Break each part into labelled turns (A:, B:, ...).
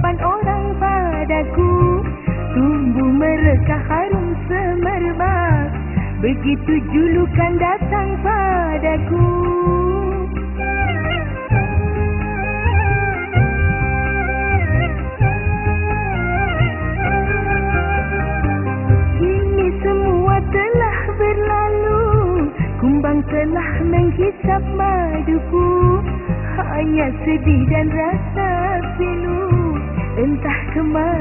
A: depan orang padaku. Tumbuh mereka harum semerbak. Begitu julukan datang padaku. Ini semua telah berlalu. Kumbang telah menghisap maduku. Hanya sedih dan rasa Entah kemana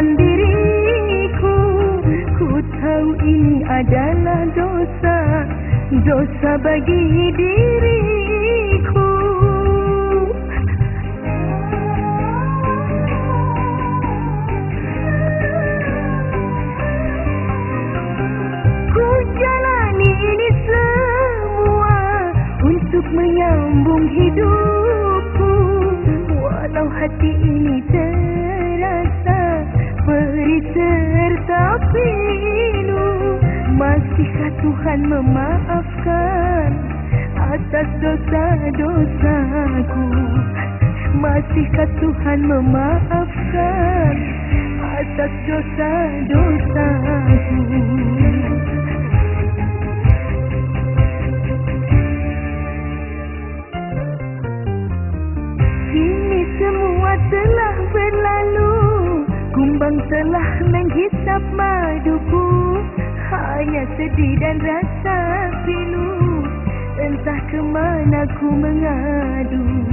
A: mendapatkan diriku. Ku tahu ini adalah dosa. Dosa bagi diriku. Ku jalani ini semua untuk menyambung hidupku Tuhan memaafkan atas dosa-dosaku. Masihkah Tuhan memaafkan atas dosa-dosaku? Kini semua telah berlalu. Kumbang telah menghisap maduku Hanya sedih dan rasa pilu. Entah kemana ku mengadu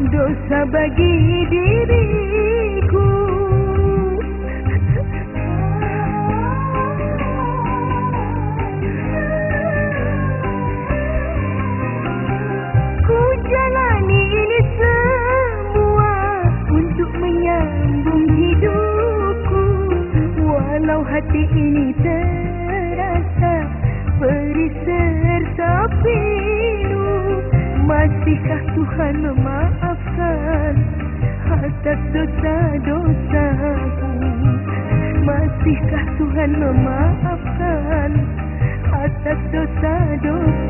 A: Dosa bagi diriku. Ku jalani ini semua untuk menyambung hidupku. Walau hati ini terasa perih serta pilu Masihkah Tuhan memaafkan atas dosa-dosaku Masihkah Tuhan memaafkan? Atas dosa-dosaku